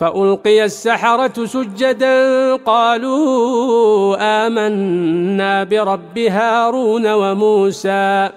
فألقي السحرة سجدا قالوا آمنا برب هارون وموسى